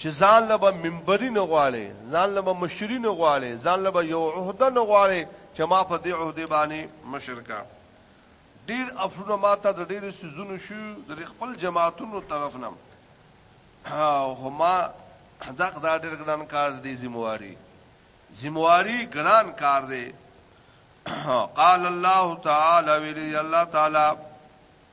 چې ځان له به منبري نه غواړي ځان له به مشري نه غواړي ځان له به یو عہده نه غواړي چې ما په دې عہده باندې مشرکا ډیر افرونه ماته د ډیر سيزونو شو د خپل جماعتونو طرف نه هما دغ دا ډیر ګران کار دی ذمہواری ذمہواری ګران کار دی قال الله تعالی ویلی الله تعالی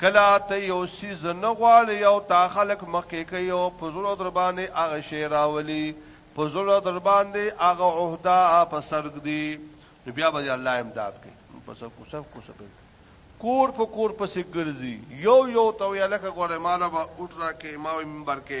کله ته یو څیز نه غواړې او تا خلک مخکې کوي او په زړه درباندې هغه شی راولي، په زړه درباندې هغه عهده په سر ږدي، نو بیا به الله امداد کوي. په څه کوڅه کوڅه په کور په کور پسې ګرځي، یو یو ته وایي هلکه ګوره ماله به اوټ راکړې، ما وایي منبر کې.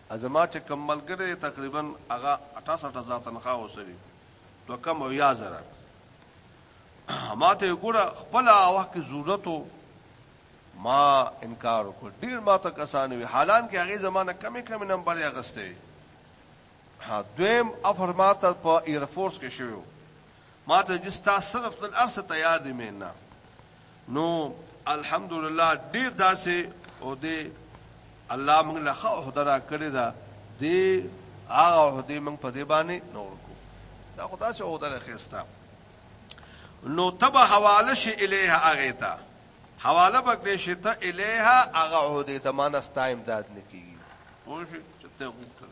زما چه کوم ملګری دی تقریبا هغه اټاسټ هزار تنخواه وسري دوه کم او یا زره ما ته ګوره خپل هغه کې ضرورت و ما انکار وکړ ډیر ما ته کسان وی حالان کې هغه زمانہ کمی کمی نمبر یې غسته ها دویم افر ما ته په ایرفورس کې شوی ما ته جستا صرف تل ارسه تیار دی مینه نو الحمدلله ډیر داسې او دې الله موږ له خو حضرا کړی دا دې هغه هدي موږ په دې باندې نور کو دا خدا سه هدر خستا نو تب حواله شي الیه هغه تا حواله بکړې شي ته الیه هغه هدي ته مانستا امداد نکېږي او چې ته غوښتل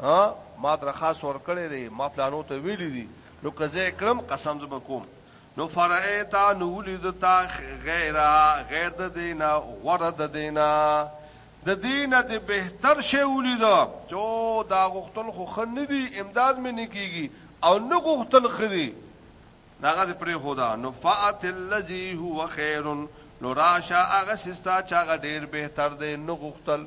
ها ما درخواست ورکړی دی ما پلانو ته ویلی دی نو که زه کړم قسم زه کوم نو فرایتا نو ولیدتا غیره غیر د دینا غره د دینا د دینه د بهتر شی ولیدا جو دا غختل خو خن دی امداد مې نه کیږي او نه غختل خدي داغه پرې خدا نو فات الذی هو خیر نو راشه هغه سستا چاغه ډیر بهتر دی نه غختل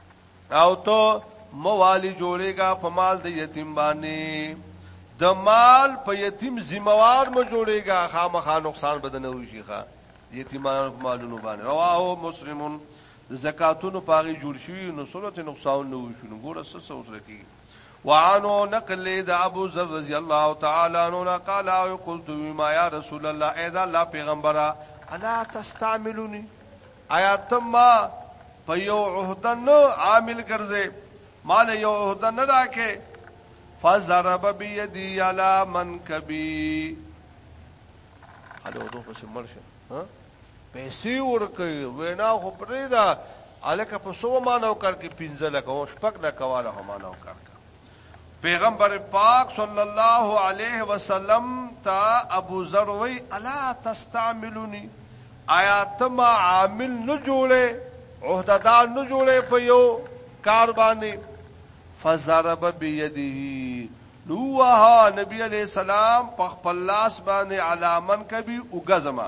او ته موالی جوړېګا په مال د یتیم باندې د مال په یتیم ذمہوار مو جوړېګا خامخا نقصان بدنه وشي ښا یتیمان په مالونو باندې رواه مسلمون د زکاتونو پاغي جوړ شوی نو صورت نقصان نه وشونه ګوره سس اوس رکی وعنو نقل د ابو ذر رضی الله تعالی عنہ قال او قلت ما یا رسول الله اذا لا پیغمبره الا تستعملوني آیا ته ما په یو عہده نه عامل ګرځې مال یو عہده نه راکې فضرب بيدي على منكبي هله دوه پسې مرشه ها پیسې ورکې وینا خو پرې دا الکه په سو مانو کار کې 15 لکه او شپږ لکه والا هم مانو کار پیغمبر پاک صلی الله علیه وسلم تا ابو ذر وی الا تستعملونی آیا ته ما عامل نه جوړې عہددار نه جوړې په یو کار باندې فزرب بيديه لوها نبی علیہ السلام په خپل لاس باندې علامن کبي او غزما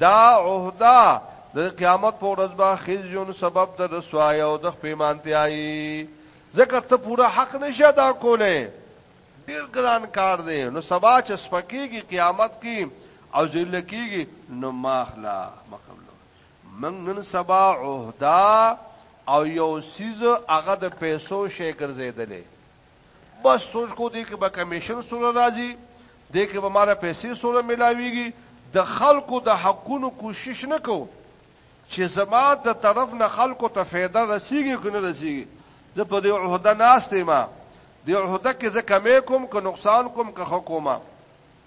دا عهده د قیامت په ورځ به خزیون سبب د رسوای او د پیمانتیای ځکه ته پوره حق نشې ادا کولای ډیر ګران کار دی نو سبا چې سپکیږي قیامت کې او ذل کېږي نو ماخلا مقبلو من نن سبا عہدا او یو سیز هغه د پیسو شي ګرځیدلې بس سوچ کو دې کې به کمیشن سره راځي دې کې به مال پیسې سره ملاويږي د خلکو د حقونو کوشش نه کو چې زما د طرف نه خلکو ته فایده رسیږي کنه رسیږي زه په دې عہده ناشته ما دې عہده کې زه کمې کوم که نقصان کوم که حکومت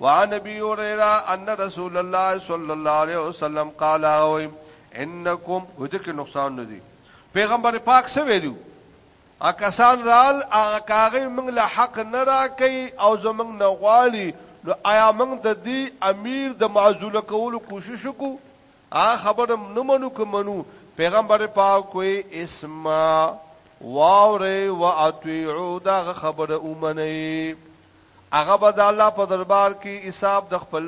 وعن ابي هريره ان رسول الله صلى الله عليه وسلم قال انکم هدا کې نقصان نه دی پیغمبر پاک څه ویلو اکسان رال هغه کاغه موږ له حق نه راکې او زمنګ نه غواړي نو آیا موږ د دې امیر د معزول کولو کوشش وکړو هغه خبره نه منو که منو پیغمبر پاک کوئی اسما واوري واطيعو دا خبره اومنه هغه به د الله په دربار کې حساب د خپل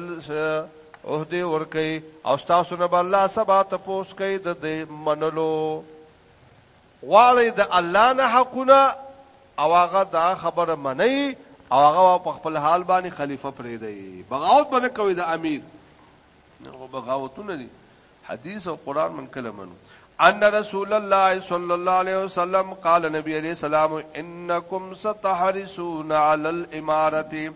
عہده ورکي او تاسو نه به الله سبا ته پوس کوي د دې منلو غواړي د الله نه حقونه او هغه دا خبره منئ او هغه په خپل حال باندې خلیفہ پرې دی بغاوت باندې کوي د امیر نو بغاوتونه دي حدیث او قران من کله منو ان رسول الله صلی الله علیه وسلم قال نبی علیہ السلام انکم ستحرسون علی الامارته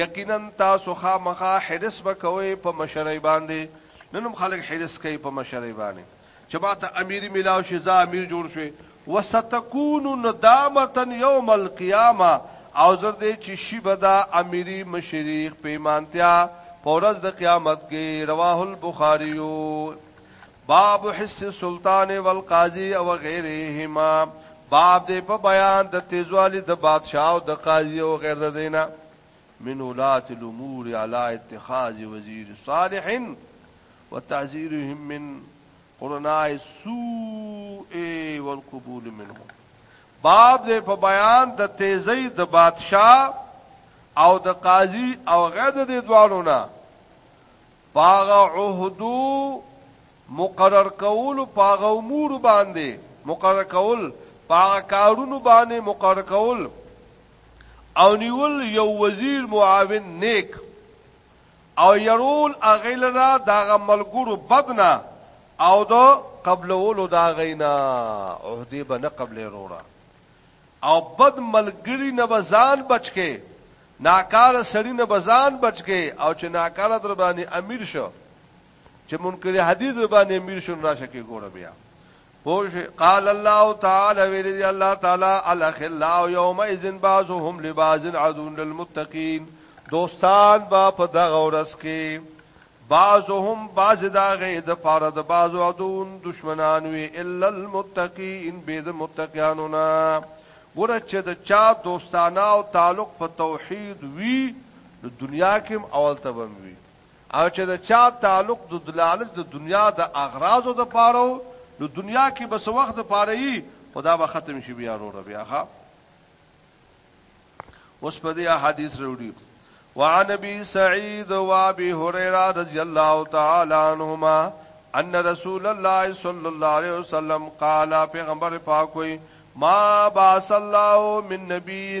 یقینا تاسو خامخا حرس وکوي په مشرۍ باندې نن خلک حرس کوي په مشرۍ باندې چې ماته امیر ملاو شي زه امیر جوړ شوي وستكون ندامه یوم القیامه او زر دې چې شی بدا امیری مشریخ پیمانتیا پورز د قیامت کې رواه البخاری باب حس سلطان والقاضی او غیرهما باب دې په بیان د تیزوالی د بادشاہ او د قاضی او غیر د دینه من ولات الامور علی اتخاذ وزیر صالح وتعذيرهم من قرناء السوء والقبول منه باب دې په بیان د تیزی د بادشاه او د قاضي او غیر د دوانو نه باغ عهدو مقرر کول باغ امور باندې مقرر کول باغ کارونو باندې مقرر کول او نیول یو وزیر معاون نیک او يرول هغوی لره د هغه ملګرو بد نه او د قبلولو د هغوی نه عهدې به نه قبلې وروره او بد ملګري نه به ځان بچ کې ناکاره سړی نه به ځان بچ کې او چې ناکاره در باندې امیر شو چې منکر حدیث در باندې امیر شو راشه کې ګوره بیا پوش قال الله تعالی ویل دی الله تعالی الاخلاء یوم اذن بعضهم لبعض عدو للمتقین دوستان با په دغه ورځ کې بعضهم بعض داغه د پاره د بعضو عدون دشمنان وی الا المتقین به د متقینانو نه ګوره چې د چا دوستانه او تعلق په توحید وی د دنیا کې اول تبم وی او چې د چا تعلق د دلالت د دنیا د اغراضو د پاره نو دنیا کې بس وخت د پاره یي خدا به ختم شي بیا وروره بیا ها اوس په دې حدیث وروړي وعن ابي سعيد وابي هريره رضي الله تعالى عنهما ان رسول الله صلى الله عليه وسلم قال پیغمبر پاک وي ما باص الله من نبي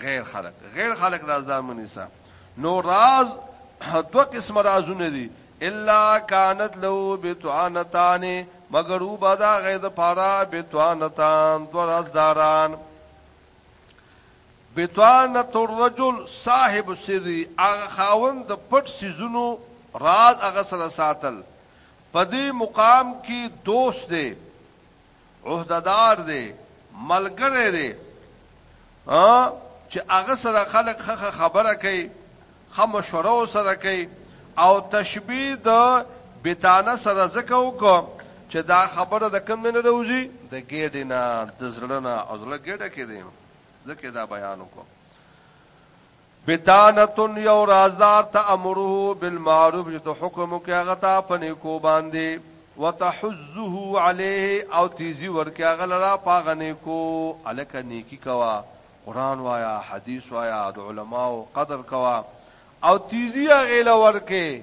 غیر خلق غیر خلق رازدار منیسا نو راز دو قسم رازونه دي الا كانت له بتوانتان مگر و بدا غید پارا بتوانتان دو رازداران بتوانت الرجل صاحب السر هغه خاوند د پټ سيزونو راز هغه سره ساتل په دې مقام کې دوست دی عهدهدار دی، ملګری دی، چې هغه سره خلک ښه خبره کوي، ښه مشوره ورسره کوي او تشبیه د بتانه سره ځکه وکړو چې دا خبره د کوم نه راوځي، د ګېډې نه، د زړه نه او زړه ګېډه کې دی، ځکه دا بیان وکړو. بطانه یو رازدار تأمره بالمعروف چې ته حکم کې هغه ته په نیکو باندې وتحزه عليه او تیزی ورکه هغه لرا پاغه نیکو الک نیکی کوا قران وایا حدیث وایا د علماو قدر کوا او تیزی هغه لور کې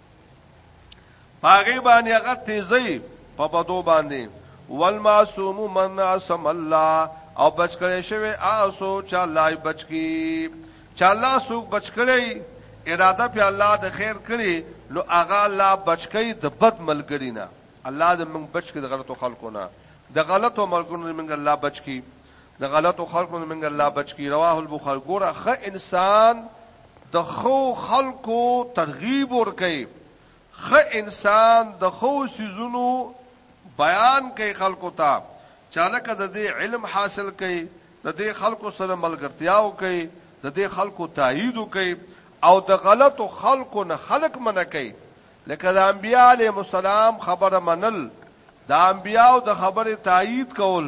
پاغي باندې هغه تیزی په بدو باندې والمعصوم من عصم الله او بچ کړي شوی آسو چې الله بچ کی چې الله سوق بچ کړي اراده په الله د خیر کړي نو هغه الله بچ کړي د بد ملګری نه الله دې موږ بچ کړي د غلطو خلکو نه د غلطو ملګرو نه موږ الله بچ کړي د غلطو خلکو نه موږ الله بچ کی رواه البخاری ګوره خ انسان د خو خلکو ترغیب ور کوي خ انسان د خو سيزونو بیان کوي خلکو ته چاله کده د علم حاصل کوي د دې خلکو سره ملګرتیاو کوي د دې خلکو تایید کوي او د غلطو خلکو نه خلق منه کوي لکه د انبیاء علیهم السلام خبره منل د انبیاء د خبره تایید کول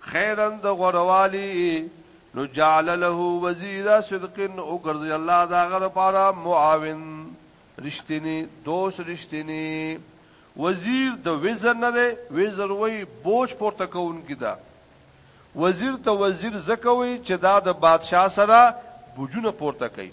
خيرا د غوروالي نو جعل له وزیر صدق او ګرځي الله دا غره پاره معاون رښتینی دوست رښتینی وزیر د وزر نه دی وزر وای بوج پورته کون کیدا وزیر ته وزیر زکوي چې دا د بادشاه سره بوجونه پورته کوي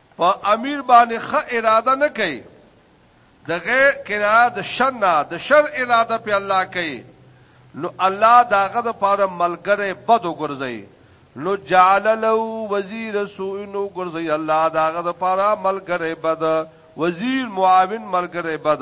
په امیر باندې خه اراده نه کوي دغه کنایه د شر نه د شر اراده په الله کوي نو الله داغه د پاره ملګری بد وګرځي نو جعل له وزیر سوء نو ګرځي الله داغه د پاره ملګری بد وزیر معاون ملګری بد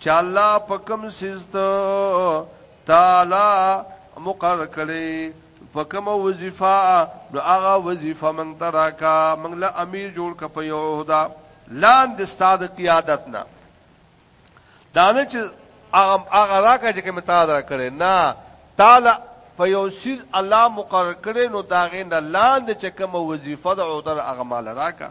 چه الله په کوم څیز ته تعالی مقرر کړي په کوم وظیفه نو هغه وظیفه مونږ ته راکا مونږ له امیر جوړ ک په یو عہده لاندې ستاد قیادت نه دانه چې هغه هغه راکا چې کوم تعالی کړي نه تعالی په یو سیز الله مقرر کړي نو داغه نه لاندې چې کوم وظیفه د عہده هغه مال راکا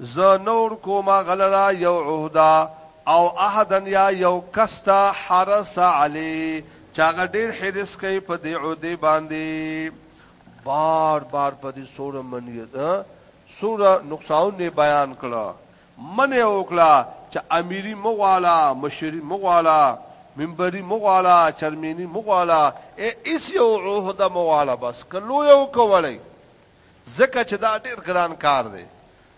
زه نه ورکوم هغه لره یو عهده او عهدا یا یو کس ته حرص علی چې هغه ډېر حرص کوي په دې عهدې باندې بار بار په دې سوره منیت سوره نقصان نه بیان کړه منه وکړه چې امیری مغوالا مشری مغوالا منبری مغوالا چرمینی مغوالا ایس یو عهده مغوالا بس کلو یو کولای ځکه چې دا ډېر ګران کار دی.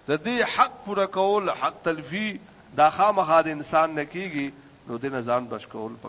د دې حق پوره کول، حق تلفي، دا خامخا د انسان نه کېږي، نو دې نه ځان بچ کول پکار دي.